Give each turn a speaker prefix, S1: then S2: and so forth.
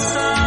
S1: sun.